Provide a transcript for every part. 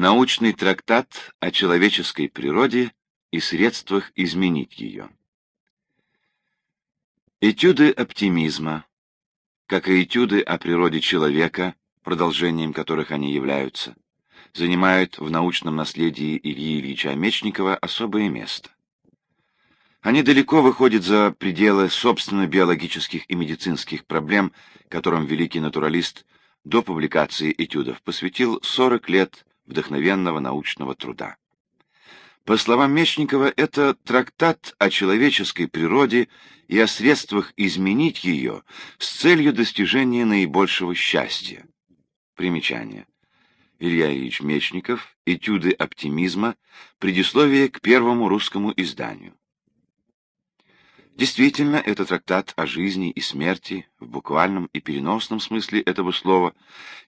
Научный трактат о человеческой природе и средствах изменить ее. Этюды оптимизма, как и этюды о природе человека, продолжением которых они являются, занимают в научном наследии Ильи Ильича Мечникова особое место. Они далеко выходят за пределы собственно биологических и медицинских проблем, которым великий натуралист до публикации этюдов посвятил 40 лет вдохновенного научного труда. По словам Мечникова, это трактат о человеческой природе и о средствах изменить ее с целью достижения наибольшего счастья. Примечание. Илья Ильич Мечников, «Этюды оптимизма», предисловие к первому русскому изданию. Действительно, это трактат о жизни и смерти в буквальном и переносном смысле этого слова,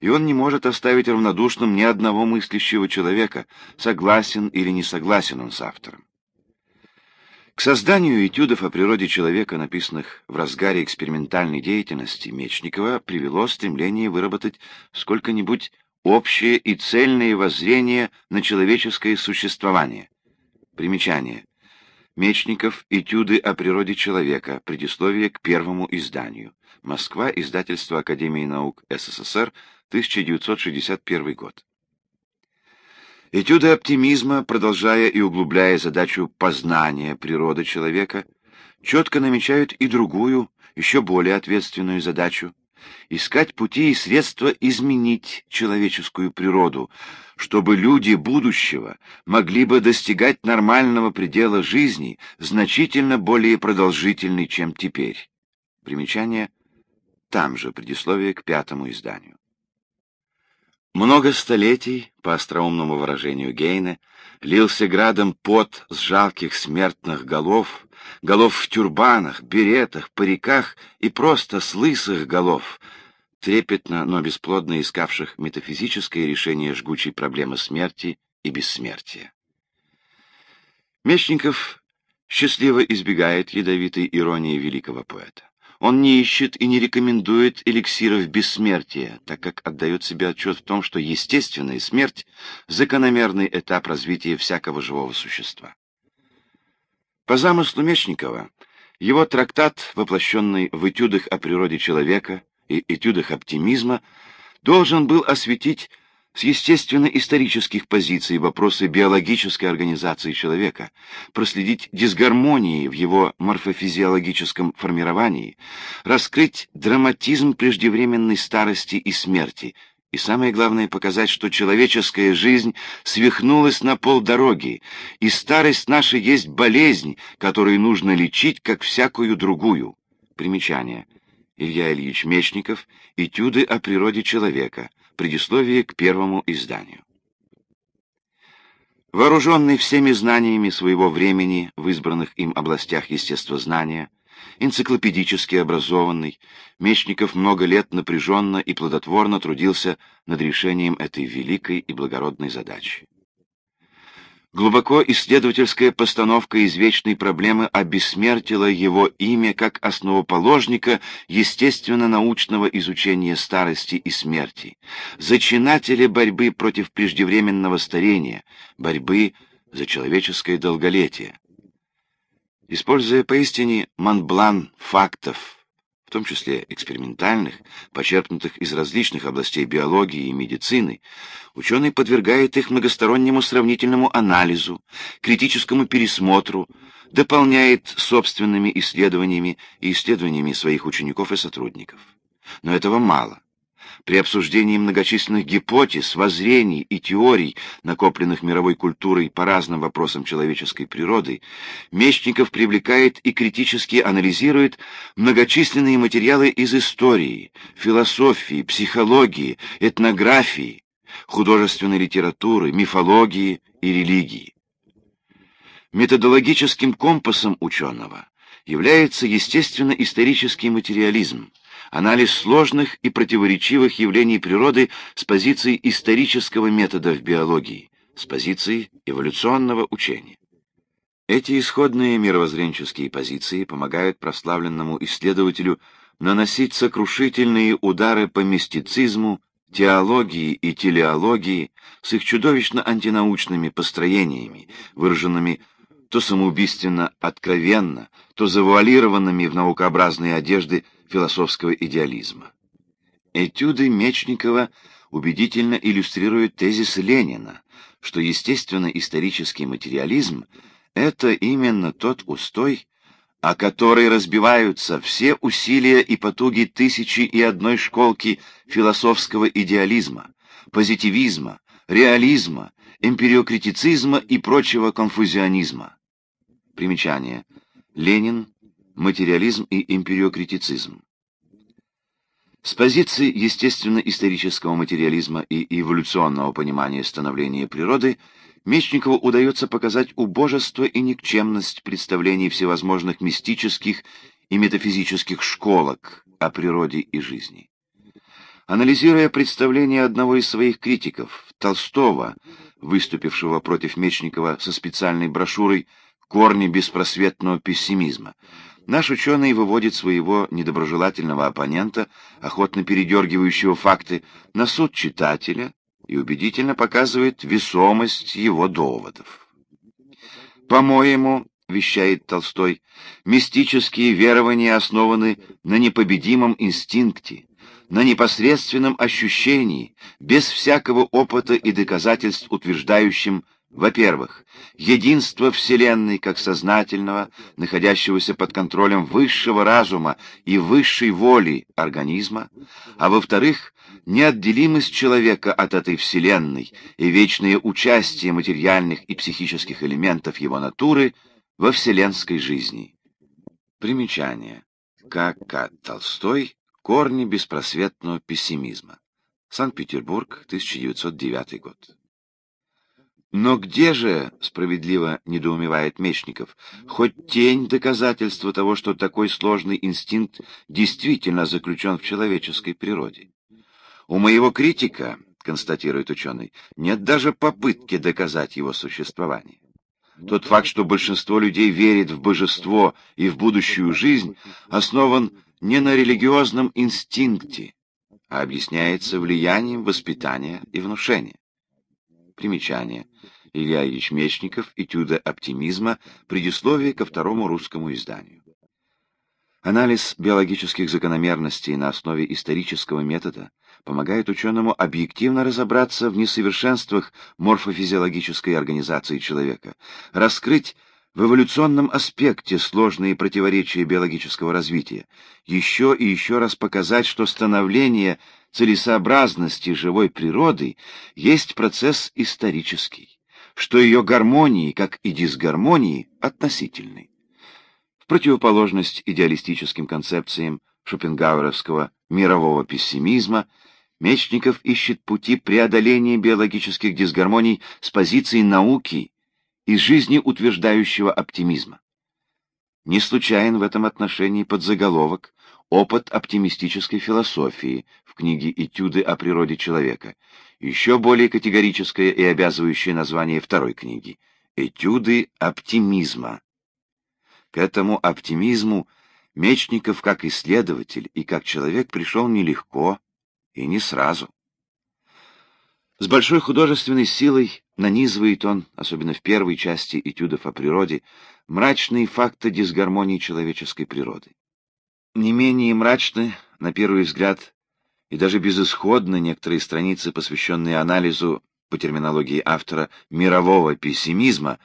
и он не может оставить равнодушным ни одного мыслящего человека, согласен или не согласен он с автором. К созданию этюдов о природе человека, написанных в разгаре экспериментальной деятельности Мечникова, привело стремление выработать сколько-нибудь общее и цельное воззрение на человеческое существование. Примечание. Мечников «Этюды о природе человека», предисловие к первому изданию. Москва, издательство Академии наук СССР, 1961 год. Этюды оптимизма, продолжая и углубляя задачу познания природы человека, четко намечают и другую, еще более ответственную задачу искать пути и средства изменить человеческую природу, чтобы люди будущего могли бы достигать нормального предела жизни, значительно более продолжительный, чем теперь. Примечание там же предисловие к пятому изданию. Много столетий, по остроумному выражению Гейна, лился градом пот с жалких смертных голов, голов в тюрбанах, беретах, париках и просто с лысых голов, трепетно, но бесплодно искавших метафизическое решение жгучей проблемы смерти и бессмертия. Мечников счастливо избегает ядовитой иронии великого поэта. Он не ищет и не рекомендует эликсиров бессмертия, так как отдает себе отчет в том, что естественная смерть — закономерный этап развития всякого живого существа. По замыслу Мечникова, его трактат, воплощенный в этюдах о природе человека и этюдах оптимизма, должен был осветить с естественно-исторических позиций вопросы биологической организации человека, проследить дисгармонии в его морфофизиологическом формировании, раскрыть драматизм преждевременной старости и смерти, и самое главное показать, что человеческая жизнь свихнулась на полдороги, и старость наша есть болезнь, которую нужно лечить, как всякую другую. Примечание. Илья Ильич Мечников «Этюды о природе человека», предисловие к первому изданию. Вооруженный всеми знаниями своего времени в избранных им областях естествознания, энциклопедически образованный, Мечников много лет напряженно и плодотворно трудился над решением этой великой и благородной задачи. Глубоко исследовательская постановка извечной проблемы обессмертила его имя как основоположника естественно-научного изучения старости и смерти, зачинателя борьбы против преждевременного старения, борьбы за человеческое долголетие. Используя поистине манблан фактов, в том числе экспериментальных, почерпнутых из различных областей биологии и медицины, ученый подвергает их многостороннему сравнительному анализу, критическому пересмотру, дополняет собственными исследованиями и исследованиями своих учеников и сотрудников. Но этого мало. При обсуждении многочисленных гипотез, воззрений и теорий, накопленных мировой культурой по разным вопросам человеческой природы, Мечников привлекает и критически анализирует многочисленные материалы из истории, философии, психологии, этнографии, художественной литературы, мифологии и религии. Методологическим компасом ученого является естественно-исторический материализм, анализ сложных и противоречивых явлений природы с позиции исторического метода в биологии, с позиции эволюционного учения. Эти исходные мировоззренческие позиции помогают прославленному исследователю наносить сокрушительные удары по мистицизму, теологии и телеологии с их чудовищно антинаучными построениями, выраженными то самоубийственно откровенно, то завуалированными в наукообразные одежды философского идеализма. Этюды Мечникова убедительно иллюстрируют тезис Ленина, что естественно-исторический материализм — это именно тот устой, о который разбиваются все усилия и потуги тысячи и одной школки философского идеализма, позитивизма, реализма, эмпириокритицизма и прочего конфузионизма. Примечание. Ленин. Материализм и эмпириокритицизм. С позиции естественно-исторического материализма и эволюционного понимания становления природы Мечникову удается показать убожество и никчемность представлений всевозможных мистических и метафизических школок о природе и жизни. Анализируя представление одного из своих критиков, Толстого, выступившего против Мечникова со специальной брошюрой «Корни беспросветного пессимизма», Наш ученый выводит своего недоброжелательного оппонента, охотно передергивающего факты, на суд читателя и убедительно показывает весомость его доводов. «По-моему, — вещает Толстой, — мистические верования основаны на непобедимом инстинкте, на непосредственном ощущении, без всякого опыта и доказательств, утверждающим во-первых, единство Вселенной как сознательного, находящегося под контролем высшего разума и высшей воли организма, а во-вторых, неотделимость человека от этой Вселенной и вечное участие материальных и психических элементов его натуры во вселенской жизни. Примечание. К. К. Толстой. Корни беспросветного пессимизма. Санкт-Петербург, 1909 год. Но где же, справедливо недоумевает Мечников, хоть тень доказательства того, что такой сложный инстинкт действительно заключен в человеческой природе? У моего критика, констатирует ученый, нет даже попытки доказать его существование. Тот факт, что большинство людей верит в божество и в будущую жизнь, основан не на религиозном инстинкте, а объясняется влиянием воспитания и внушения. Примечание. Илья Ильич Мечников, «Этюды оптимизма», предисловие ко второму русскому изданию. Анализ биологических закономерностей на основе исторического метода помогает ученому объективно разобраться в несовершенствах морфофизиологической организации человека, раскрыть в эволюционном аспекте сложные противоречия биологического развития, еще и еще раз показать, что становление целесообразности живой природы есть процесс исторический, что ее гармонии, как и дисгармонии, относительны. В противоположность идеалистическим концепциям шопенгауэровского мирового пессимизма, Мечников ищет пути преодоления биологических дисгармоний с позиции науки и жизнеутверждающего оптимизма. Не случайен в этом отношении подзаголовок «Опыт оптимистической философии» в книге «Этюды о природе человека», еще более категорическое и обязывающее название второй книги «Этюды оптимизма». К этому оптимизму Мечников как исследователь и как человек пришел нелегко и не сразу. С большой художественной силой нанизывает он, особенно в первой части этюдов о природе, мрачные факты дисгармонии человеческой природы. Не менее мрачны, на первый взгляд, и даже безысходны некоторые страницы, посвященные анализу, по терминологии автора, мирового пессимизма,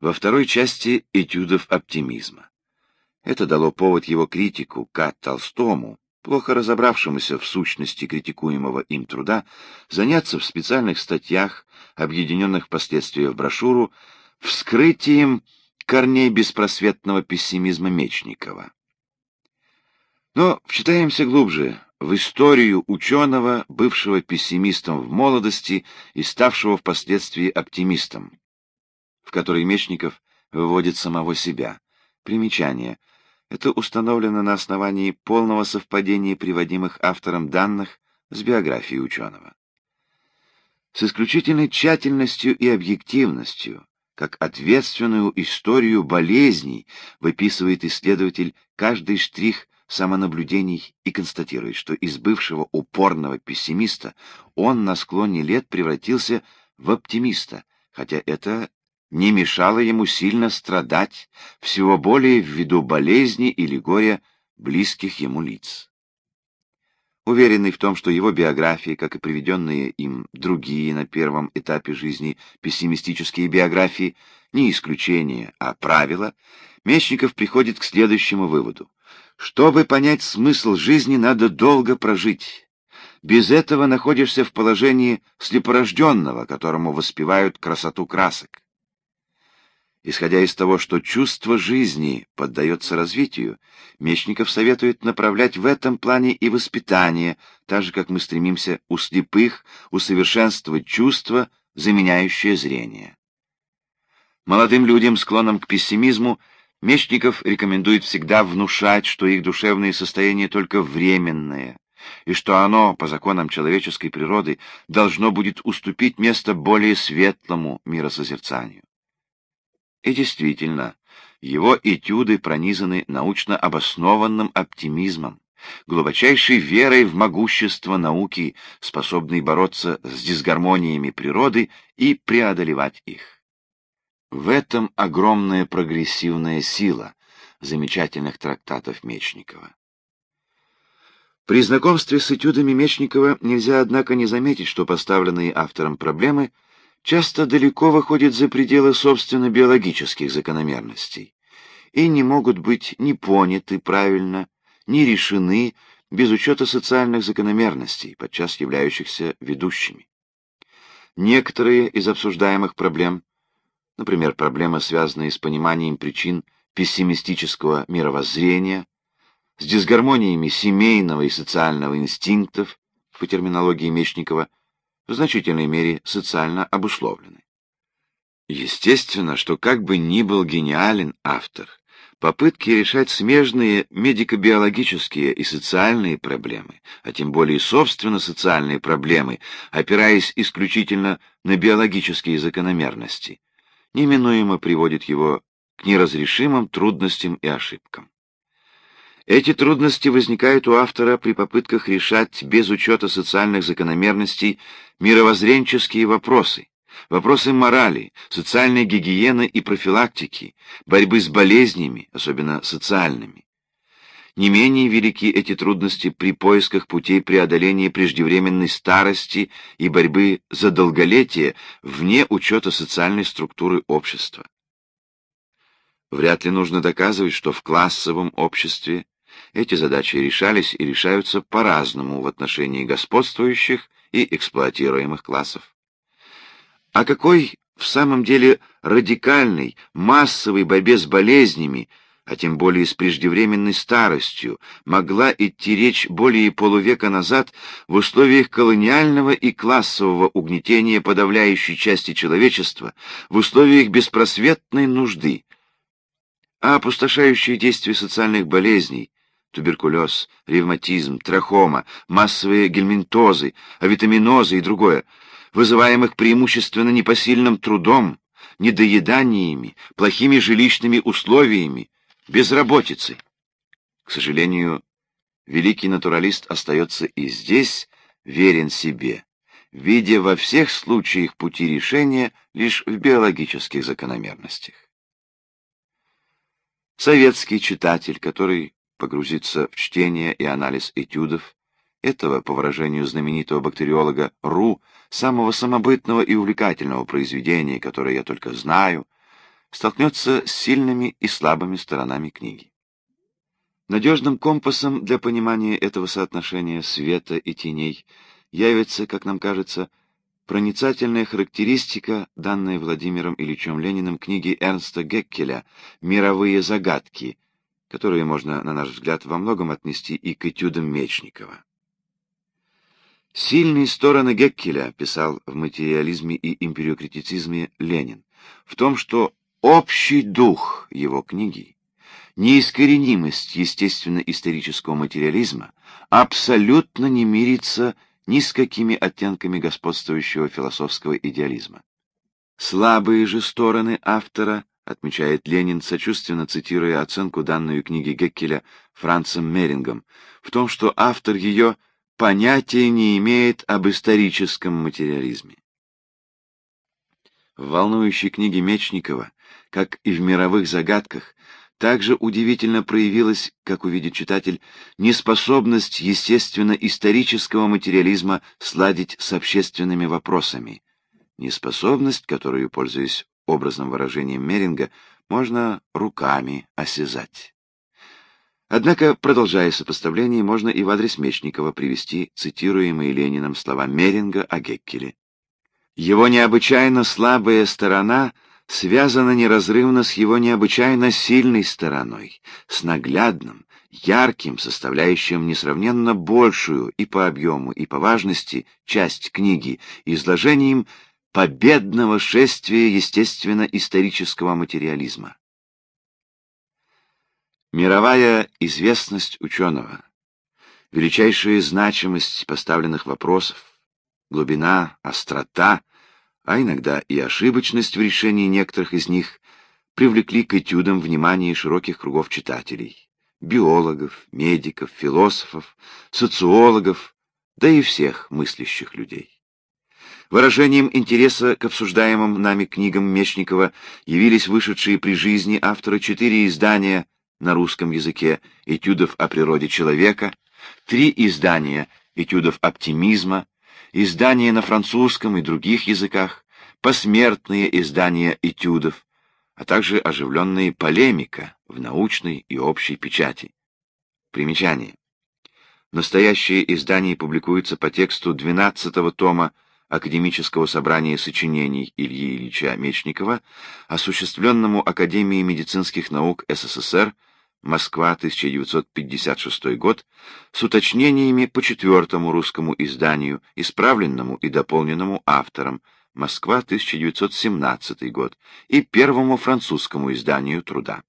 во второй части этюдов оптимизма. Это дало повод его критику К. Толстому, плохо разобравшемуся в сущности критикуемого им труда, заняться в специальных статьях, объединенных впоследствии в брошюру, вскрытием корней беспросветного пессимизма Мечникова. Но вчитаемся глубже в историю ученого, бывшего пессимистом в молодости и ставшего впоследствии оптимистом, в которой Мечников выводит самого себя. Примечание — это установлено на основании полного совпадения приводимых автором данных с биографией ученого. С исключительной тщательностью и объективностью, как ответственную историю болезней, выписывает исследователь каждый штрих самонаблюдений и констатирует, что из бывшего упорного пессимиста он на склоне лет превратился в оптимиста, хотя это не мешало ему сильно страдать, всего более ввиду болезни или горя близких ему лиц. Уверенный в том, что его биографии, как и приведенные им другие на первом этапе жизни пессимистические биографии, не исключение, а правило, Мечников приходит к следующему выводу. Чтобы понять смысл жизни, надо долго прожить. Без этого находишься в положении слепорожденного, которому воспевают красоту красок. Исходя из того, что чувство жизни поддается развитию, Мечников советует направлять в этом плане и воспитание, так же, как мы стремимся у слепых усовершенствовать чувство, заменяющее зрение. Молодым людям, склонным к пессимизму, Мечников рекомендует всегда внушать, что их душевное состояние только временное, и что оно, по законам человеческой природы, должно будет уступить место более светлому миросозерцанию. И действительно, его этюды пронизаны научно обоснованным оптимизмом, глубочайшей верой в могущество науки, способной бороться с дисгармониями природы и преодолевать их. В этом огромная прогрессивная сила замечательных трактатов Мечникова. При знакомстве с этюдами Мечникова нельзя, однако, не заметить, что поставленные автором проблемы – часто далеко выходят за пределы собственно биологических закономерностей и не могут быть ни поняты правильно, ни решены без учета социальных закономерностей, подчас являющихся ведущими. Некоторые из обсуждаемых проблем, например, проблемы, связанные с пониманием причин пессимистического мировоззрения, с дисгармониями семейного и социального инстинктов, по терминологии Мечникова, в значительной мере социально обусловлены. Естественно, что как бы ни был гениален автор, попытки решать смежные медико-биологические и социальные проблемы, а тем более собственно социальные проблемы, опираясь исключительно на биологические закономерности, неминуемо приводит его к неразрешимым трудностям и ошибкам. Эти трудности возникают у автора при попытках решать без учета социальных закономерностей мировоззренческие вопросы, вопросы морали, социальной гигиены и профилактики, борьбы с болезнями, особенно социальными. Не менее велики эти трудности при поисках путей преодоления преждевременной старости и борьбы за долголетие вне учета социальной структуры общества. Вряд ли нужно доказывать, что в классовом обществе эти задачи решались и решаются по-разному в отношении господствующих и эксплуатируемых классов. О какой в самом деле радикальной, массовой борьбе с болезнями, а тем более с преждевременной старостью, могла идти речь более полувека назад в условиях колониального и классового угнетения подавляющей части человечества, в условиях беспросветной нужды. А опустошающие действия социальных болезней, туберкулез, ревматизм, трахома, массовые гельминтозы, авитаминозы и другое, вызываемых преимущественно непосильным трудом, недоеданиями, плохими жилищными условиями, безработицей. К сожалению, великий натуралист остается и здесь верен себе, видя во всех случаях пути решения лишь в биологических закономерностях. Советский читатель, который погрузиться в чтение и анализ этюдов, этого, по выражению знаменитого бактериолога Ру, самого самобытного и увлекательного произведения, которое я только знаю, столкнется с сильными и слабыми сторонами книги. Надежным компасом для понимания этого соотношения света и теней явится, как нам кажется, проницательная характеристика, данная Владимиром Ильичем Лениным книги Эрнста Геккеля «Мировые загадки», которые можно, на наш взгляд, во многом отнести и к этюдам Мечникова. Сильные стороны Геккеля, писал в материализме и империокритицизме Ленин, в том, что общий дух его книги, неискоренимость естественно-исторического материализма абсолютно не мирится ни с какими оттенками господствующего философского идеализма. Слабые же стороны автора отмечает Ленин, сочувственно цитируя оценку данную книги Геккеля Францем Мерингом, в том, что автор ее понятия не имеет об историческом материализме. В волнующей книге Мечникова, как и в мировых загадках, также удивительно проявилась, как увидит читатель, неспособность естественно-исторического материализма сладить с общественными вопросами, неспособность, которую, пользуясь образным выражением Меринга, можно руками осязать. Однако, продолжая сопоставление, можно и в адрес Мечникова привести цитируемые Лениным слова Меринга о Геккеле. Его необычайно слабая сторона связана неразрывно с его необычайно сильной стороной, с наглядным, ярким, составляющим несравненно большую и по объему, и по важности часть книги, изложением победного шествия естественно-исторического материализма. Мировая известность ученого, величайшая значимость поставленных вопросов, глубина, острота, а иногда и ошибочность в решении некоторых из них привлекли к этюдам внимание широких кругов читателей, биологов, медиков, философов, социологов, да и всех мыслящих людей. Выражением интереса к обсуждаемым нами книгам Мечникова явились вышедшие при жизни автора четыре издания на русском языке «Этюдов о природе человека», три издания «Этюдов оптимизма», издания на французском и других языках, посмертные издания этюдов, а также оживленная полемика в научной и общей печати. Примечание. Настоящее издание публикуется по тексту 12-го тома Академического собрания сочинений Ильи Ильича Мечникова, осуществленному Академией медицинских наук СССР, Москва, 1956 год, с уточнениями по четвертому русскому изданию, исправленному и дополненному автором, Москва, 1917 год, и первому французскому изданию труда.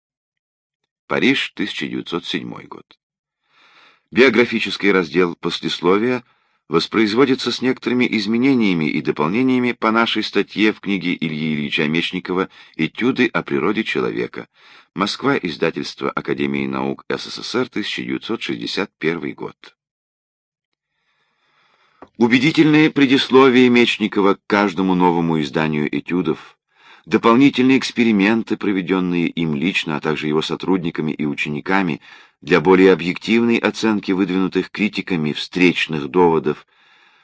Париж, 1907 год. Биографический раздел послесловия воспроизводится с некоторыми изменениями и дополнениями по нашей статье в книге Ильи Ильича Мечникова «Этюды о природе человека». Москва, издательство Академии наук СССР, 1961 год. Убедительные предисловия Мечникова к каждому новому изданию этюдов, дополнительные эксперименты, проведенные им лично, а также его сотрудниками и учениками, для более объективной оценки выдвинутых критиками встречных доводов,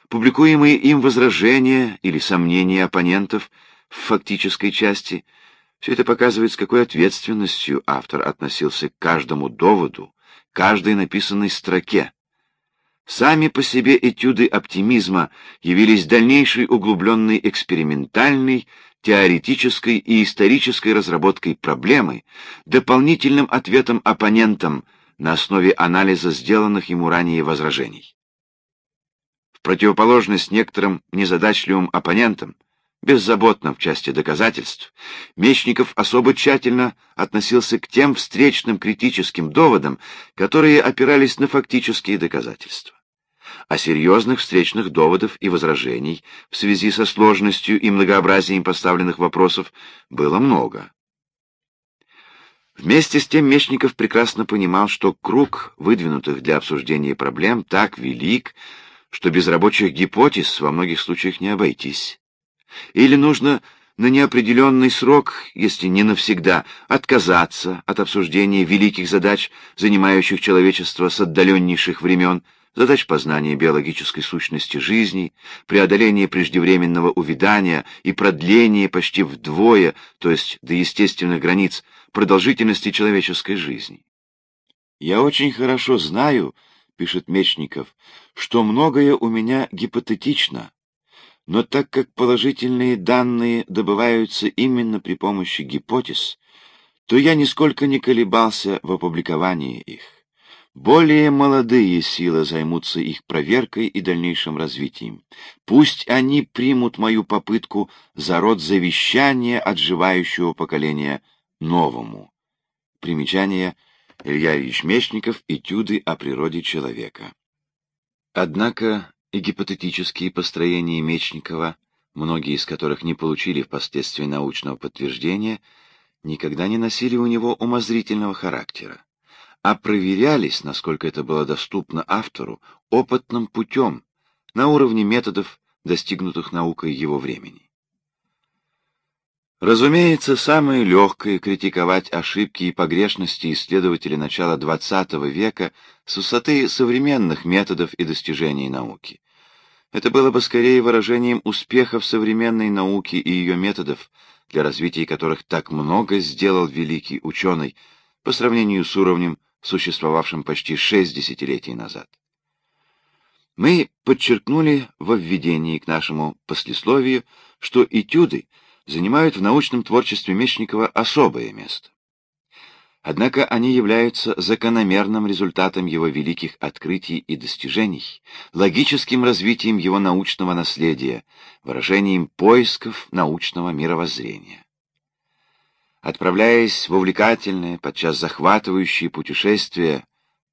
публикуемые им возражения или сомнения оппонентов в фактической части, все это показывает, с какой ответственностью автор относился к каждому доводу, каждой написанной строке. Сами по себе этюды оптимизма явились дальнейшей углубленной экспериментальной, теоретической и исторической разработкой проблемы, дополнительным ответом оппонентам – на основе анализа сделанных ему ранее возражений. В противоположность некоторым незадачливым оппонентам, беззаботным в части доказательств, Мечников особо тщательно относился к тем встречным критическим доводам, которые опирались на фактические доказательства. А серьезных встречных доводов и возражений в связи со сложностью и многообразием поставленных вопросов было много. Вместе с тем Мечников прекрасно понимал, что круг выдвинутых для обсуждения проблем так велик, что без рабочих гипотез во многих случаях не обойтись. Или нужно на неопределенный срок, если не навсегда, отказаться от обсуждения великих задач, занимающих человечество с отдаленнейших времен, задач познания биологической сущности жизни, преодоления преждевременного увядания и продления почти вдвое, то есть до естественных границ, продолжительности человеческой жизни. «Я очень хорошо знаю, — пишет Мечников, — что многое у меня гипотетично, но так как положительные данные добываются именно при помощи гипотез, то я нисколько не колебался в опубликовании их. Более молодые силы займутся их проверкой и дальнейшим развитием. Пусть они примут мою попытку за род завещания отживающего поколения новому. Примечание Илья Ильич Мечников «Этюды о природе человека». Однако и гипотетические построения Мечникова, многие из которых не получили впоследствии научного подтверждения, никогда не носили у него умозрительного характера, а проверялись, насколько это было доступно автору, опытным путем, на уровне методов, достигнутых наукой его времени. Разумеется, самое легкое критиковать ошибки и погрешности исследователей начала XX века с высоты современных методов и достижений науки. Это было бы скорее выражением успехов современной науки и ее методов, для развития которых так много сделал великий ученый по сравнению с уровнем, существовавшим почти шесть десятилетий назад. Мы подчеркнули во введении к нашему послесловию, что этюды занимают в научном творчестве Мечникова особое место. Однако они являются закономерным результатом его великих открытий и достижений, логическим развитием его научного наследия, выражением поисков научного мировоззрения. Отправляясь в увлекательное, подчас захватывающее путешествие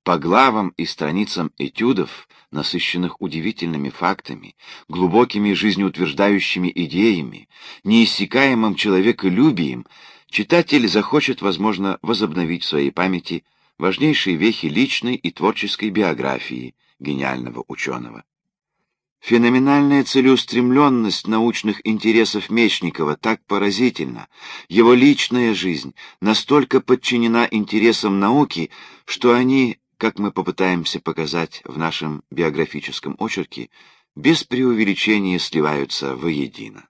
по главам и страницам этюдов, насыщенных удивительными фактами, глубокими жизнеутверждающими идеями, неиссякаемым человеколюбием, читатель захочет, возможно, возобновить в своей памяти важнейшие вехи личной и творческой биографии гениального ученого. Феноменальная целеустремленность научных интересов Мечникова так поразительна, его личная жизнь настолько подчинена интересам науки, что они как мы попытаемся показать в нашем биографическом очерке, без преувеличения сливаются воедино.